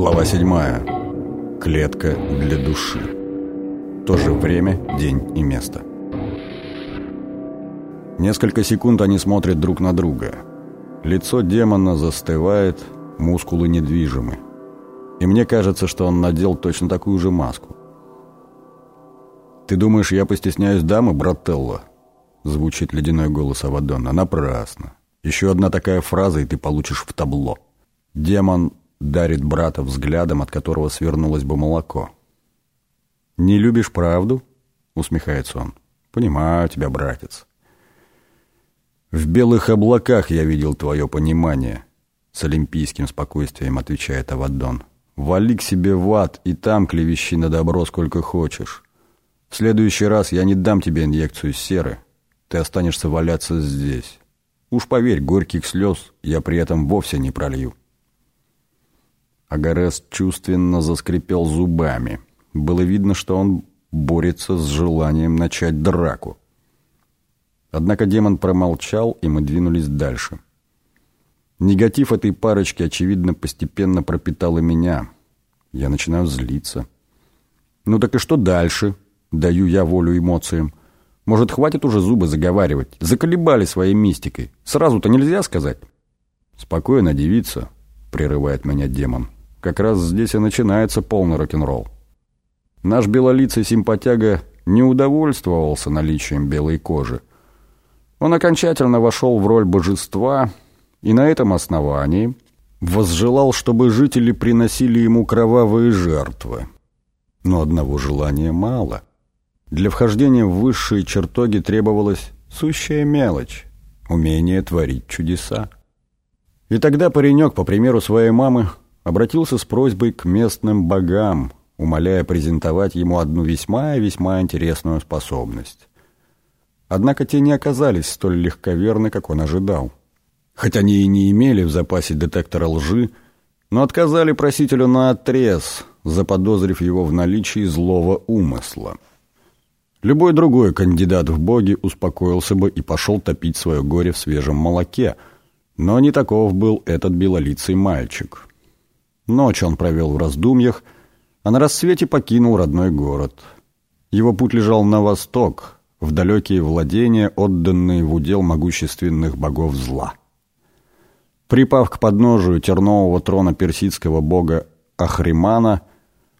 Глава 7. Клетка для души. То же время, день и место. Несколько секунд они смотрят друг на друга. Лицо демона застывает, мускулы недвижимы. И мне кажется, что он надел точно такую же маску. «Ты думаешь, я постесняюсь дамы, брателло?» Звучит ледяной голос Авадона. «Напрасно. Еще одна такая фраза, и ты получишь в табло». Демон дарит брата взглядом, от которого свернулось бы молоко. «Не любишь правду?» — усмехается он. «Понимаю тебя, братец». «В белых облаках я видел твое понимание», — с олимпийским спокойствием отвечает Авадон. «Вали к себе в ад, и там клевещи на добро сколько хочешь. В следующий раз я не дам тебе инъекцию серы. Ты останешься валяться здесь. Уж поверь, горьких слез я при этом вовсе не пролью». Агарес чувственно заскрипел зубами. Было видно, что он борется с желанием начать драку. Однако демон промолчал, и мы двинулись дальше. Негатив этой парочки, очевидно, постепенно пропитал и меня. Я начинаю злиться. «Ну так и что дальше?» Даю я волю эмоциям. «Может, хватит уже зубы заговаривать? Заколебали своей мистикой. Сразу-то нельзя сказать?» «Спокойно, девица», — прерывает меня демон. Как раз здесь и начинается полный рок-н-ролл. Наш белолицый симпатяга не удовольствовался наличием белой кожи. Он окончательно вошел в роль божества и на этом основании возжелал, чтобы жители приносили ему кровавые жертвы. Но одного желания мало. Для вхождения в высшие чертоги требовалась сущая мелочь — умение творить чудеса. И тогда паренек, по примеру своей мамы, обратился с просьбой к местным богам, умоляя презентовать ему одну весьма и весьма интересную способность. Однако те не оказались столь легковерны, как он ожидал. Хоть они и не имели в запасе детектора лжи, но отказали просителю наотрез, заподозрив его в наличии злого умысла. Любой другой кандидат в боги успокоился бы и пошел топить свое горе в свежем молоке, но не таков был этот белолицый мальчик. Ночь он провел в раздумьях, а на рассвете покинул родной город. Его путь лежал на восток, в далекие владения, отданные в удел могущественных богов зла. Припав к подножию тернового трона персидского бога Ахримана,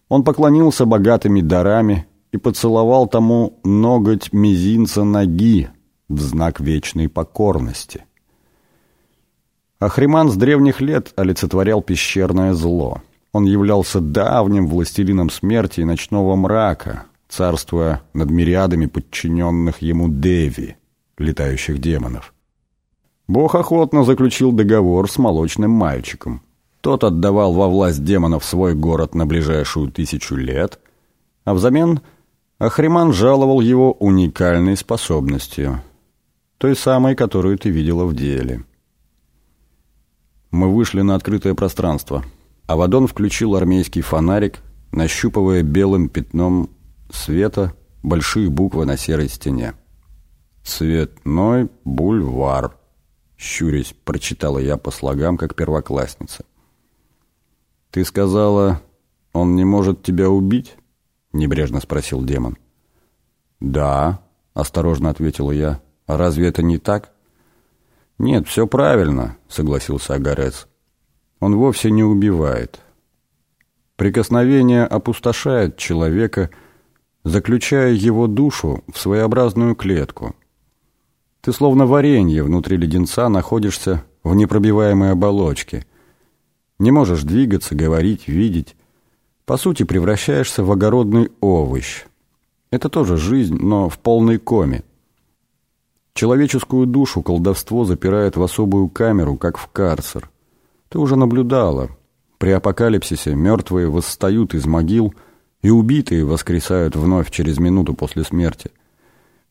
он поклонился богатыми дарами и поцеловал тому ноготь мизинца ноги в знак вечной покорности. Ахриман с древних лет олицетворял пещерное зло. Он являлся давним властелином смерти и ночного мрака, царствуя над мириадами подчиненных ему Деви, летающих демонов. Бог охотно заключил договор с молочным мальчиком. Тот отдавал во власть демонов свой город на ближайшую тысячу лет, а взамен Ахриман жаловал его уникальной способностью, той самой, которую ты видела в деле. Мы вышли на открытое пространство. Авадон включил армейский фонарик, нащупывая белым пятном света большие буквы на серой стене. «Цветной бульвар», — щурясь, прочитала я по слогам, как первоклассница. «Ты сказала, он не может тебя убить?» — небрежно спросил демон. «Да», — осторожно ответила я. «А разве это не так?» «Нет, все правильно», — согласился Агарец. «Он вовсе не убивает. Прикосновение опустошает человека, заключая его душу в своеобразную клетку. Ты словно варенье внутри леденца находишься в непробиваемой оболочке. Не можешь двигаться, говорить, видеть. По сути, превращаешься в огородный овощ. Это тоже жизнь, но в полной коме. Человеческую душу колдовство запирает в особую камеру, как в карцер. Ты уже наблюдала. При апокалипсисе мертвые восстают из могил, и убитые воскресают вновь через минуту после смерти.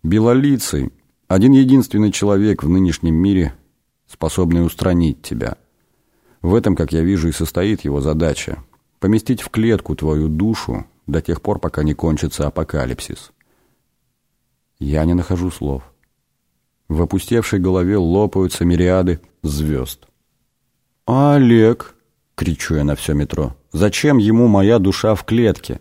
Белолицый — один единственный человек в нынешнем мире, способный устранить тебя. В этом, как я вижу, и состоит его задача — поместить в клетку твою душу до тех пор, пока не кончится апокалипсис. Я не нахожу слов. В опустевшей голове лопаются мириады звезд. «А Олег? кричу я на все метро. «Зачем ему моя душа в клетке?»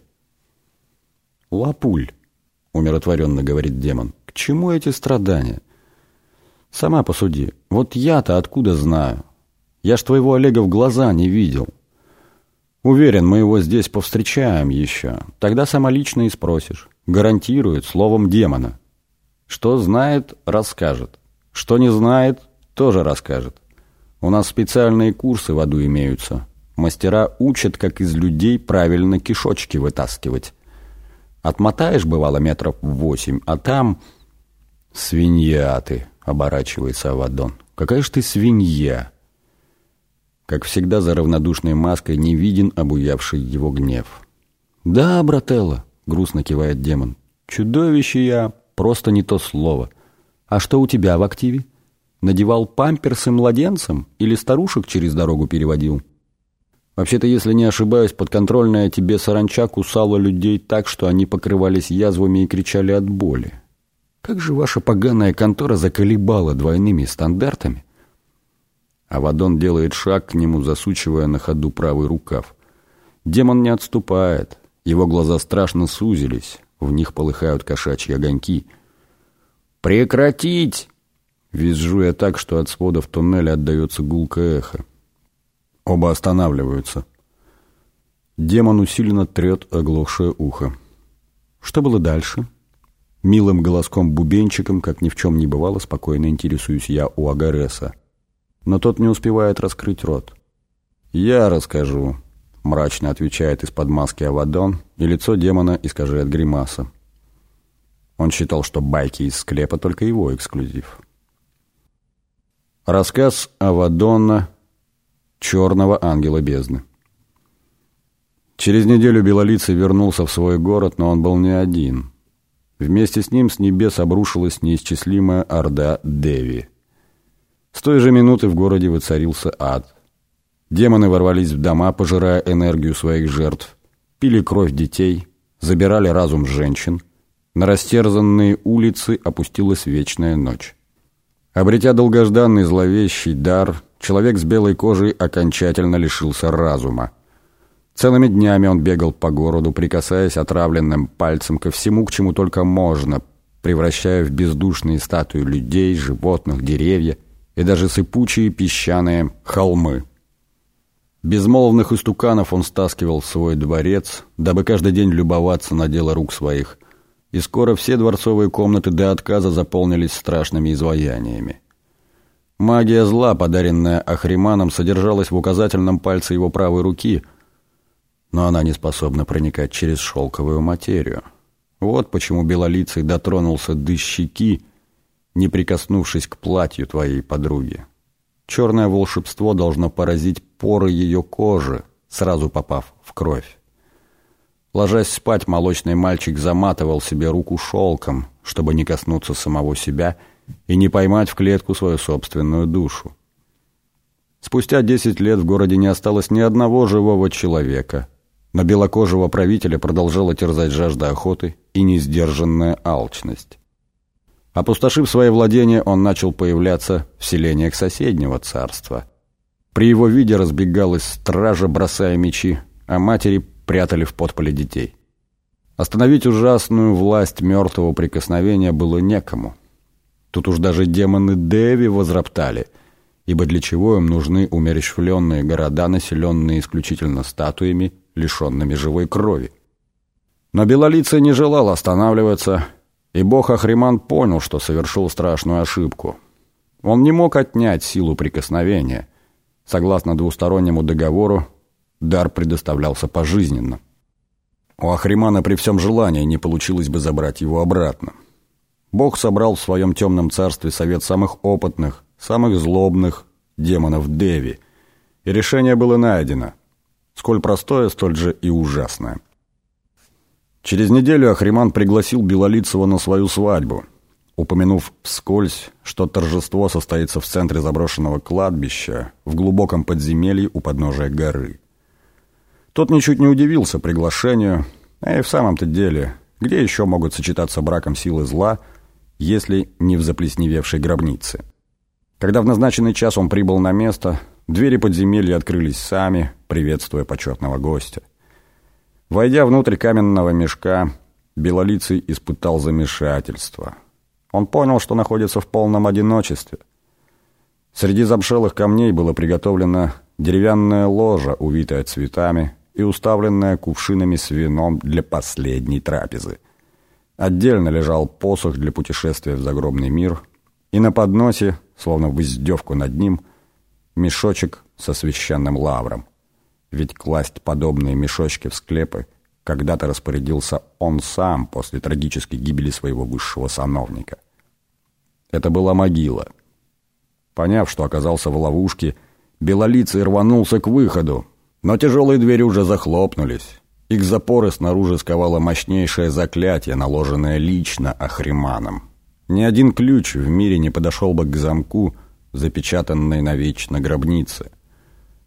«Лапуль», — умиротворенно говорит демон, — «к чему эти страдания?» «Сама посуди. Вот я-то откуда знаю? Я ж твоего Олега в глаза не видел. Уверен, мы его здесь повстречаем еще. Тогда сама лично и спросишь. Гарантирует словом демона. Что знает, расскажет. Что не знает, тоже расскажет. У нас специальные курсы в аду имеются. Мастера учат, как из людей правильно кишочки вытаскивать. Отмотаешь, бывало, метров восемь, а там... «Свинья ты!» — оборачивается Авадон. «Какая ж ты свинья!» Как всегда, за равнодушной маской не виден обуявший его гнев. «Да, брателло», — грустно кивает демон, — «чудовище я, просто не то слово. А что у тебя в активе? Надевал памперсы младенцам или старушек через дорогу переводил?» Вообще-то, если не ошибаюсь, подконтрольная тебе саранча кусала людей так, что они покрывались язвами и кричали от боли. Как же ваша поганая контора заколебала двойными стандартами, Авадон делает шаг к нему, засучивая на ходу правый рукав. Демон не отступает. Его глаза страшно сузились. В них полыхают кошачьи огоньки. «Прекратить!» Визжу я так, что от сводов туннеля отдается гулкое эхо. Оба останавливаются. Демон усиленно трет оглохшее ухо. Что было дальше? Милым голоском-бубенчиком, как ни в чем не бывало, спокойно интересуюсь я у Агареса но тот не успевает раскрыть рот. «Я расскажу», — мрачно отвечает из-под маски Авадон, и лицо демона искажает гримаса. Он считал, что байки из склепа только его эксклюзив. Рассказ Авадона «Черного ангела бездны». Через неделю Белолицый вернулся в свой город, но он был не один. Вместе с ним с небес обрушилась неисчислимая орда Деви — с той же минуты в городе воцарился ад. Демоны ворвались в дома, пожирая энергию своих жертв, пили кровь детей, забирали разум женщин. На растерзанные улицы опустилась вечная ночь. Обретя долгожданный зловещий дар, человек с белой кожей окончательно лишился разума. Целыми днями он бегал по городу, прикасаясь отравленным пальцем ко всему, к чему только можно, превращая в бездушные статуи людей, животных, деревья – и даже сыпучие песчаные холмы. Безмолвных истуканов он стаскивал в свой дворец, дабы каждый день любоваться на дело рук своих, и скоро все дворцовые комнаты до отказа заполнились страшными изваяниями. Магия зла, подаренная Ахриманом, содержалась в указательном пальце его правой руки, но она не способна проникать через шелковую материю. Вот почему Белолицый дотронулся до щеки, не прикоснувшись к платью твоей подруги. Черное волшебство должно поразить поры ее кожи, сразу попав в кровь. Ложась спать, молочный мальчик заматывал себе руку шелком, чтобы не коснуться самого себя и не поймать в клетку свою собственную душу. Спустя десять лет в городе не осталось ни одного живого человека. На белокожего правителя продолжала терзать жажда охоты и несдержанная алчность. Опустошив свои владения, он начал появляться в селениях соседнего царства. При его виде разбегалась стража, бросая мечи, а матери прятали в подполе детей. Остановить ужасную власть мертвого прикосновения было некому. Тут уж даже демоны Деви возроптали, ибо для чего им нужны умерещвленные города, населенные исключительно статуями, лишенными живой крови? Но Белолицый не желал останавливаться и бог Ахриман понял, что совершил страшную ошибку. Он не мог отнять силу прикосновения. Согласно двустороннему договору, дар предоставлялся пожизненно. У Ахримана при всем желании не получилось бы забрать его обратно. Бог собрал в своем темном царстве совет самых опытных, самых злобных демонов Деви, и решение было найдено. Сколь простое, столь же и ужасное – Через неделю Ахриман пригласил Белолицева на свою свадьбу, упомянув вскользь, что торжество состоится в центре заброшенного кладбища в глубоком подземелье у подножия горы. Тот ничуть не удивился приглашению, а и в самом-то деле, где еще могут сочетаться браком силы зла, если не в заплесневевшей гробнице. Когда в назначенный час он прибыл на место, Двери подземелья открылись сами, приветствуя почетного гостя. Войдя внутрь каменного мешка, Белолицый испытал замешательство. Он понял, что находится в полном одиночестве. Среди замшелых камней было приготовлено деревянная ложа, увитая цветами и уставленная кувшинами с вином для последней трапезы. Отдельно лежал посох для путешествия в загробный мир, и на подносе, словно в издевку над ним, мешочек со священным лавром ведь класть подобные мешочки в склепы когда-то распорядился он сам после трагической гибели своего высшего сановника. Это была могила. Поняв, что оказался в ловушке, Белолицый рванулся к выходу, но тяжелые двери уже захлопнулись. Их запоры снаружи сковало мощнейшее заклятие, наложенное лично Ахриманом. Ни один ключ в мире не подошел бы к замку, запечатанной навечно гробнице.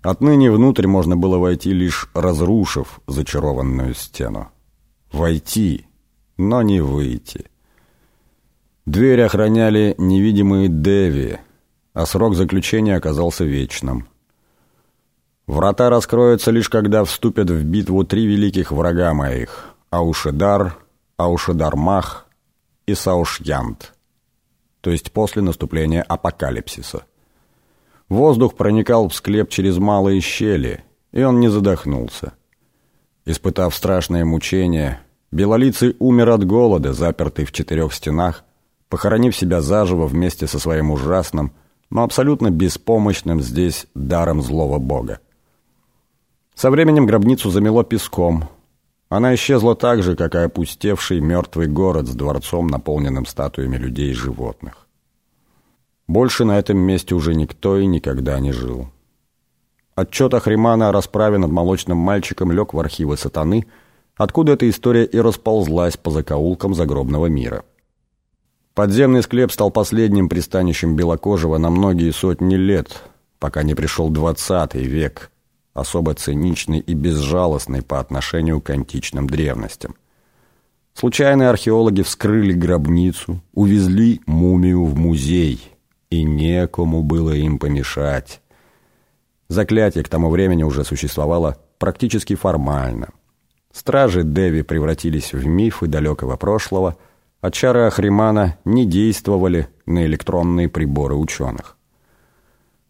Отныне внутрь можно было войти, лишь разрушив зачарованную стену. Войти, но не выйти. Дверь охраняли невидимые деви, а срок заключения оказался вечным. Врата раскроются лишь когда вступят в битву три великих врага моих — Аушедар, Аушедармах и Саушьянт, то есть после наступления апокалипсиса. Воздух проникал в склеп через малые щели, и он не задохнулся. Испытав страшное мучение, Белолицый умер от голода, запертый в четырех стенах, похоронив себя заживо вместе со своим ужасным, но абсолютно беспомощным здесь даром злого бога. Со временем гробницу замело песком. Она исчезла так же, как и опустевший мертвый город с дворцом, наполненным статуями людей и животных. Больше на этом месте уже никто и никогда не жил. Отчет Ахримана о расправе над молочным мальчиком лег в архивы сатаны, откуда эта история и расползлась по закоулкам загробного мира. Подземный склеп стал последним пристанищем Белокожего на многие сотни лет, пока не пришел двадцатый век, особо циничный и безжалостный по отношению к античным древностям. Случайные археологи вскрыли гробницу, увезли мумию в музей – и некому было им помешать. Заклятие к тому времени уже существовало практически формально. Стражи Деви превратились в мифы далекого прошлого, а чары Ахримана не действовали на электронные приборы ученых.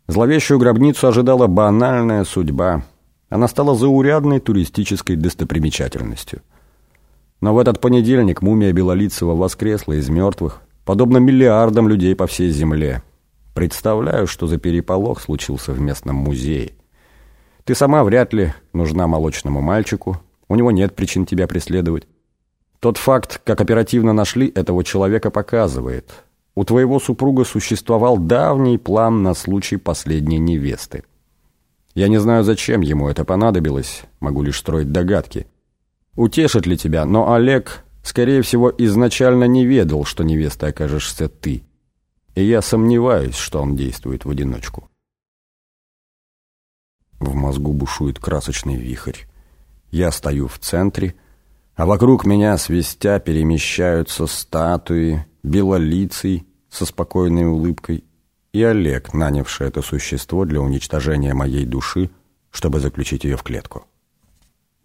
Зловещую гробницу ожидала банальная судьба. Она стала заурядной туристической достопримечательностью. Но в этот понедельник мумия Белолицева воскресла из мертвых, подобно миллиардам людей по всей земле. Представляю, что за переполох случился в местном музее. Ты сама вряд ли нужна молочному мальчику, у него нет причин тебя преследовать. Тот факт, как оперативно нашли этого человека, показывает. У твоего супруга существовал давний план на случай последней невесты. Я не знаю, зачем ему это понадобилось, могу лишь строить догадки. Утешит ли тебя, но Олег, скорее всего, изначально не ведал, что невестой окажешься ты и я сомневаюсь, что он действует в одиночку. В мозгу бушует красочный вихрь. Я стою в центре, а вокруг меня свистя перемещаются статуи, белолицый со спокойной улыбкой и Олег, нанявший это существо для уничтожения моей души, чтобы заключить ее в клетку.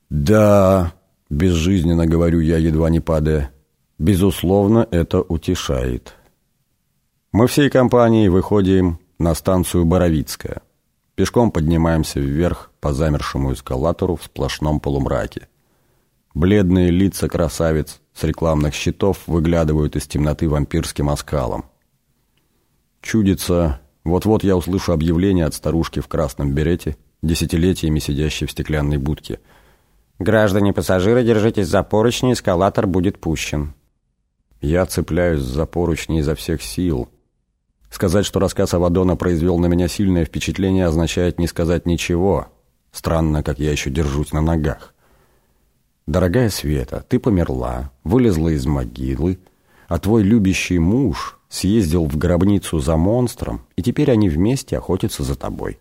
«Да», — безжизненно говорю я, едва не падая, — «безусловно, это утешает». Мы всей компанией выходим на станцию Боровицкая. Пешком поднимаемся вверх по замершему эскалатору в сплошном полумраке. Бледные лица красавиц с рекламных щитов выглядывают из темноты вампирским оскалом. Чудится, вот-вот я услышу объявление от старушки в красном берете, десятилетиями сидящей в стеклянной будке. «Граждане-пассажиры, держитесь за поручни, эскалатор будет пущен». Я цепляюсь за поручни изо всех сил – Сказать, что рассказ Авадона произвел на меня сильное впечатление, означает не сказать ничего. Странно, как я еще держусь на ногах. Дорогая Света, ты померла, вылезла из могилы, а твой любящий муж съездил в гробницу за монстром, и теперь они вместе охотятся за тобой.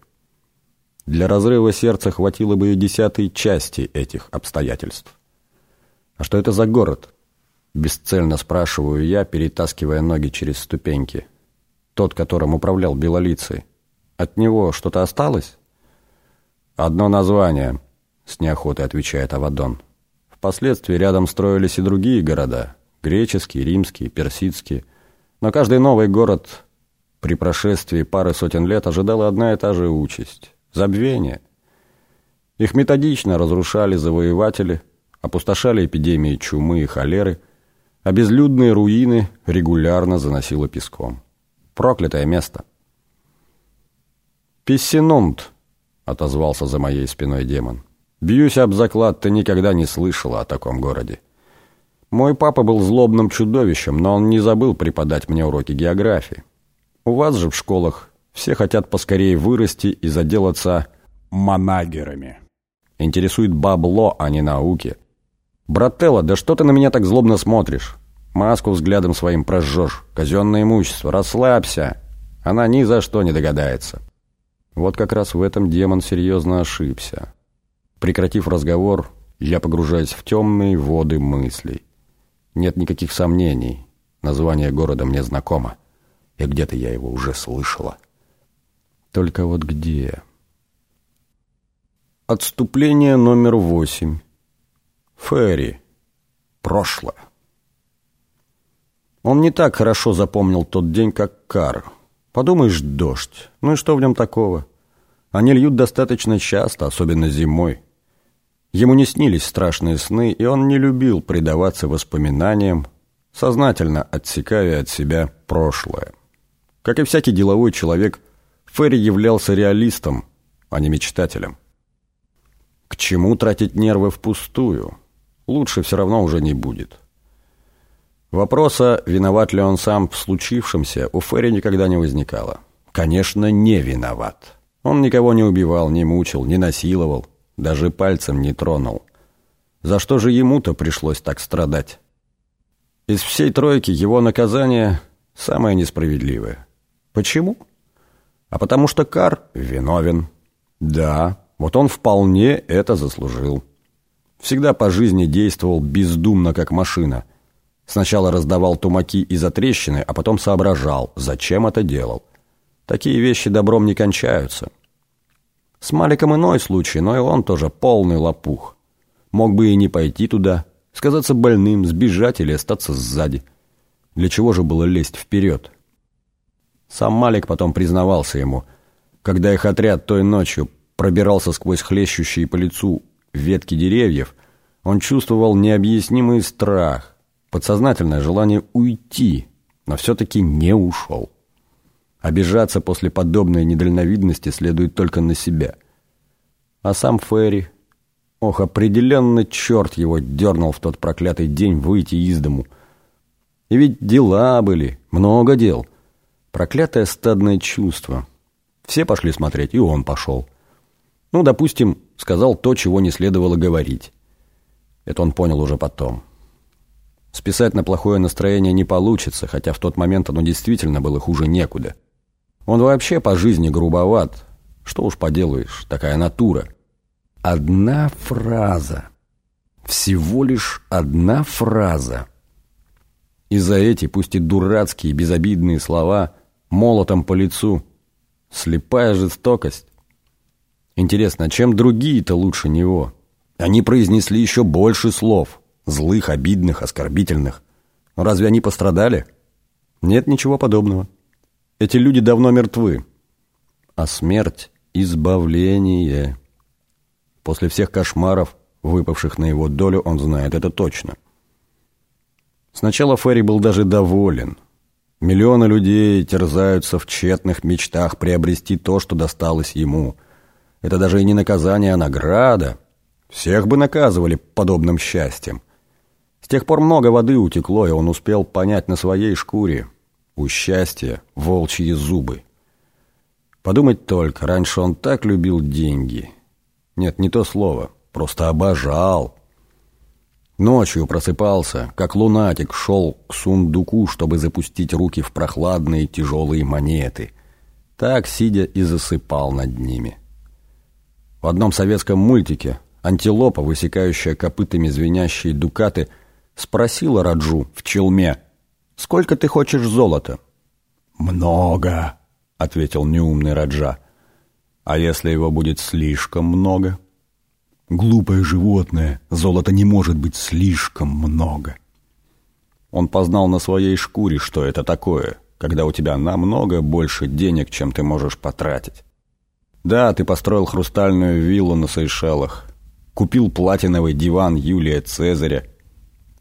Для разрыва сердца хватило бы и десятой части этих обстоятельств. А что это за город? Бесцельно спрашиваю я, перетаскивая ноги через ступеньки. Тот, которым управлял Белолицей. От него что-то осталось? Одно название, с неохотой отвечает Авадон. Впоследствии рядом строились и другие города. Греческие, римские, персидские. Но каждый новый город при прошествии пары сотен лет ожидала одна и та же участь – забвение. Их методично разрушали завоеватели, опустошали эпидемии чумы и холеры, а безлюдные руины регулярно заносило песком. Проклятое место. «Писсинунт», — отозвался за моей спиной демон. «Бьюсь об заклад, ты никогда не слышала о таком городе. Мой папа был злобным чудовищем, но он не забыл преподать мне уроки географии. У вас же в школах все хотят поскорее вырасти и заделаться манагерами. Интересует бабло, а не науки. Брателло, да что ты на меня так злобно смотришь? Маску взглядом своим прожжешь. Казенное имущество. Расслабься. Она ни за что не догадается. Вот как раз в этом демон серьезно ошибся. Прекратив разговор, я погружаюсь в темные воды мыслей. Нет никаких сомнений. Название города мне знакомо и где-то я его уже слышала. Только вот где? Отступление номер восемь. Ферри. Прошлое. Он не так хорошо запомнил тот день, как Кар. Подумаешь, дождь. Ну и что в нем такого? Они льют достаточно часто, особенно зимой. Ему не снились страшные сны, и он не любил предаваться воспоминаниям, сознательно отсекая от себя прошлое. Как и всякий деловой человек, Ферри являлся реалистом, а не мечтателем. К чему тратить нервы впустую? Лучше все равно уже не будет. Вопроса, виноват ли он сам в случившемся, у Ферри никогда не возникало. Конечно, не виноват. Он никого не убивал, не мучил, не насиловал, даже пальцем не тронул. За что же ему-то пришлось так страдать? Из всей тройки его наказание самое несправедливое. Почему? А потому что Кар виновен. Да, вот он вполне это заслужил. Всегда по жизни действовал бездумно, как машина. Сначала раздавал тумаки из-за трещины, а потом соображал, зачем это делал. Такие вещи добром не кончаются. С Маликом иной случай, но и он тоже полный лопух. Мог бы и не пойти туда, сказаться больным, сбежать или остаться сзади. Для чего же было лезть вперед? Сам Малик потом признавался ему, когда их отряд той ночью пробирался сквозь хлещущие по лицу ветки деревьев, он чувствовал необъяснимый страх, подсознательное желание уйти, но все-таки не ушел. Обижаться после подобной недальновидности следует только на себя. А сам Ферри... Ох, определенно черт его дернул в тот проклятый день выйти из дому. И ведь дела были, много дел — Проклятое стадное чувство. Все пошли смотреть, и он пошел. Ну, допустим, сказал то, чего не следовало говорить. Это он понял уже потом. Списать на плохое настроение не получится, хотя в тот момент оно действительно было хуже некуда. Он вообще по жизни грубоват. Что уж поделаешь, такая натура. Одна фраза. Всего лишь одна фраза. И за эти, пусть и дурацкие, безобидные слова – молотом по лицу. Слепая жестокость. Интересно, чем другие-то лучше него? Они произнесли еще больше слов. Злых, обидных, оскорбительных. Но разве они пострадали? Нет ничего подобного. Эти люди давно мертвы. А смерть — избавление. После всех кошмаров, выпавших на его долю, он знает это точно. Сначала Ферри был даже доволен — Миллионы людей терзаются в тщетных мечтах приобрести то, что досталось ему. Это даже и не наказание, а награда. Всех бы наказывали подобным счастьем. С тех пор много воды утекло, и он успел понять на своей шкуре. У счастья волчьи зубы. Подумать только, раньше он так любил деньги. Нет, не то слово, просто обожал. Ночью просыпался, как лунатик, шел к сундуку, чтобы запустить руки в прохладные тяжелые монеты. Так, сидя, и засыпал над ними. В одном советском мультике антилопа, высекающая копытами звенящие дукаты, спросила Раджу в челме, «Сколько ты хочешь золота?» «Много», — ответил неумный Раджа. А если его будет слишком много? Глупое животное, золота не может быть слишком много. Он познал на своей шкуре, что это такое, когда у тебя намного больше денег, чем ты можешь потратить. Да, ты построил хрустальную виллу на Сейшелах, купил платиновый диван Юлия Цезаря,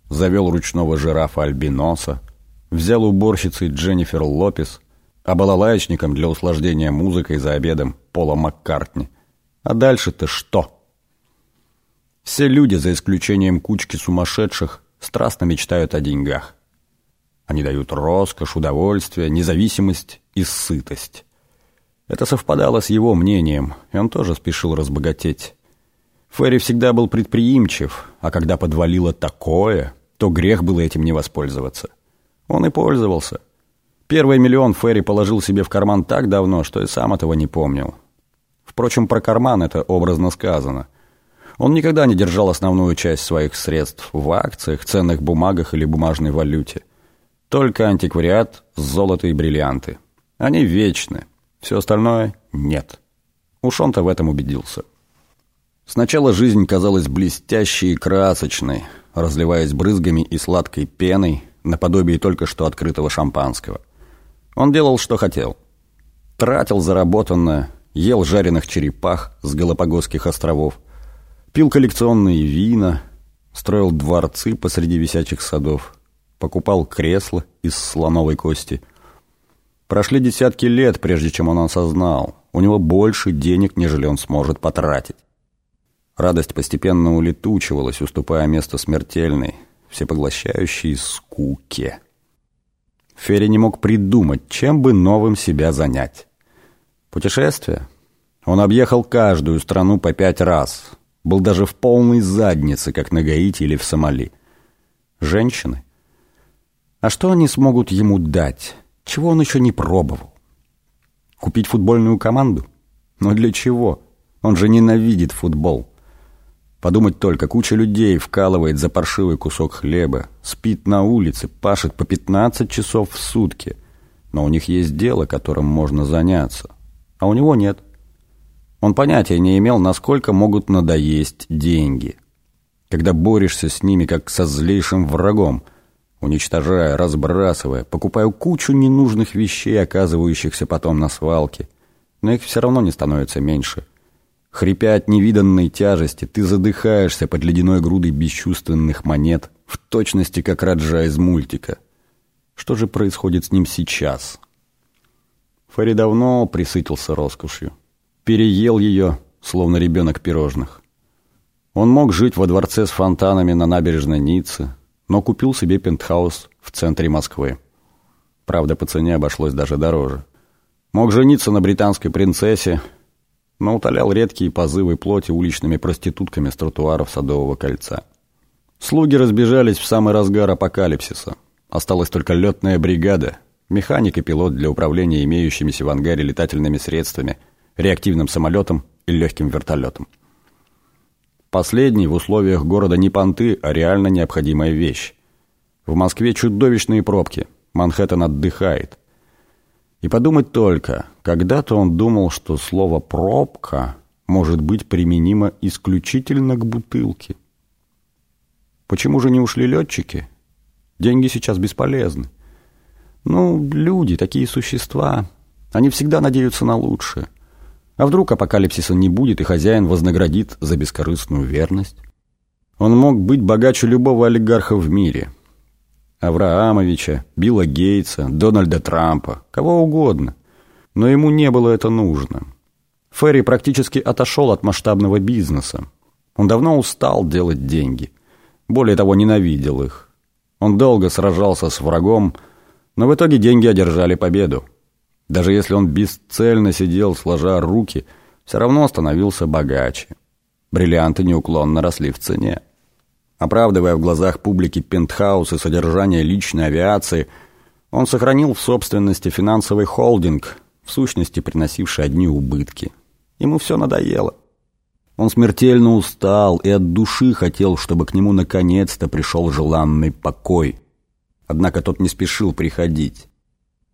завел ручного жирафа Альбиноса, взял уборщицей Дженнифер Лопес, а балалаечником для услаждения музыкой за обедом Пола Маккартни. А дальше-то что? Все люди, за исключением кучки сумасшедших, страстно мечтают о деньгах. Они дают роскошь, удовольствие, независимость и сытость. Это совпадало с его мнением, и он тоже спешил разбогатеть. Ферри всегда был предприимчив, а когда подвалило такое, то грех было этим не воспользоваться. Он и пользовался. Первый миллион Ферри положил себе в карман так давно, что и сам этого не помнил. Впрочем, про карман это образно сказано. Он никогда не держал основную часть своих средств в акциях, ценных бумагах или бумажной валюте. Только антиквариат, золото и бриллианты. Они вечны, все остальное – нет. Уж он-то в этом убедился. Сначала жизнь казалась блестящей и красочной, разливаясь брызгами и сладкой пеной, наподобие только что открытого шампанского. Он делал, что хотел. Тратил заработанное, ел жареных черепах с Галапагосских островов, пил коллекционные вина, строил дворцы посреди висячих садов, покупал кресла из слоновой кости – Прошли десятки лет, прежде чем он осознал. У него больше денег, нежели он сможет потратить. Радость постепенно улетучивалась, уступая место смертельной, всепоглощающей скуке. Ферри не мог придумать, чем бы новым себя занять. Путешествие? Он объехал каждую страну по пять раз. Был даже в полной заднице, как на Гаити или в Сомали. Женщины? А что они смогут ему дать? Чего он еще не пробовал? Купить футбольную команду? Но для чего? Он же ненавидит футбол. Подумать только, куча людей вкалывает за паршивый кусок хлеба, спит на улице, пашет по 15 часов в сутки. Но у них есть дело, которым можно заняться. А у него нет. Он понятия не имел, насколько могут надоесть деньги. Когда борешься с ними, как со злейшим врагом – уничтожая, разбрасывая, покупаю кучу ненужных вещей, оказывающихся потом на свалке. Но их все равно не становится меньше. Хрипя от невиданной тяжести, ты задыхаешься под ледяной грудой бесчувственных монет, в точности как Раджа из мультика. Что же происходит с ним сейчас? Ферри давно присытился роскошью. Переел ее, словно ребенок пирожных. Он мог жить во дворце с фонтанами на набережной Ниццы, но купил себе пентхаус в центре Москвы. Правда, по цене обошлось даже дороже. Мог жениться на британской принцессе, но утолял редкие позывы плоти уличными проститутками с тротуаров Садового кольца. Слуги разбежались в самый разгар апокалипсиса. Осталась только летная бригада, механик и пилот для управления имеющимися в ангаре летательными средствами, реактивным самолетом и легким вертолетом. Последний в условиях города не понты, а реально необходимая вещь. В Москве чудовищные пробки. Манхэттен отдыхает. И подумать только, когда-то он думал, что слово «пробка» может быть применимо исключительно к бутылке. Почему же не ушли летчики? Деньги сейчас бесполезны. Ну, люди, такие существа, они всегда надеются на лучшее. А вдруг апокалипсиса не будет, и хозяин вознаградит за бескорыстную верность? Он мог быть богаче любого олигарха в мире. Авраамовича, Билла Гейтса, Дональда Трампа, кого угодно. Но ему не было это нужно. Ферри практически отошел от масштабного бизнеса. Он давно устал делать деньги. Более того, ненавидел их. Он долго сражался с врагом, но в итоге деньги одержали победу. Даже если он бесцельно сидел, сложа руки, все равно становился богаче. Бриллианты неуклонно росли в цене. Оправдывая в глазах публики пентхаус и содержание личной авиации, он сохранил в собственности финансовый холдинг, в сущности приносивший одни убытки. Ему все надоело. Он смертельно устал и от души хотел, чтобы к нему наконец-то пришел желанный покой. Однако тот не спешил приходить.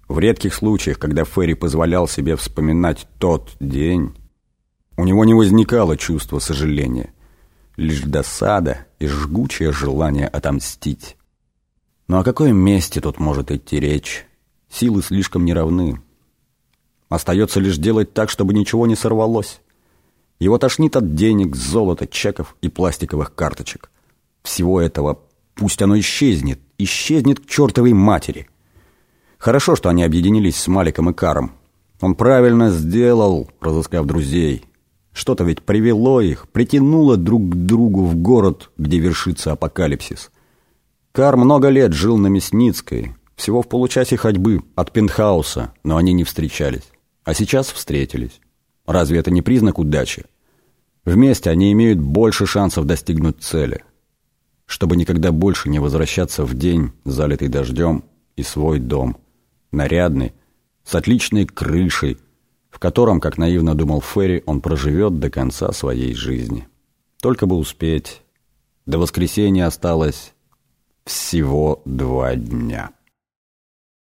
В редких случаях, когда Ферри позволял себе вспоминать тот день, У него не возникало чувства сожаления, лишь досада и жгучее желание отомстить. Но о каком месте тут может идти речь? Силы слишком неравны. Остается лишь делать так, чтобы ничего не сорвалось. Его тошнит от денег, золота, чеков и пластиковых карточек. Всего этого пусть оно исчезнет, исчезнет к чертовой матери. Хорошо, что они объединились с Маликом и Каром. Он правильно сделал, разыскав друзей. Что-то ведь привело их, притянуло друг к другу в город, где вершится апокалипсис. Кар много лет жил на Мясницкой, всего в получасе ходьбы от пентхауса, но они не встречались. А сейчас встретились. Разве это не признак удачи? Вместе они имеют больше шансов достигнуть цели. Чтобы никогда больше не возвращаться в день, залитый дождем, и свой дом. Нарядный, с отличной крышей, в котором, как наивно думал Ферри, он проживет до конца своей жизни. Только бы успеть. До воскресенья осталось всего два дня.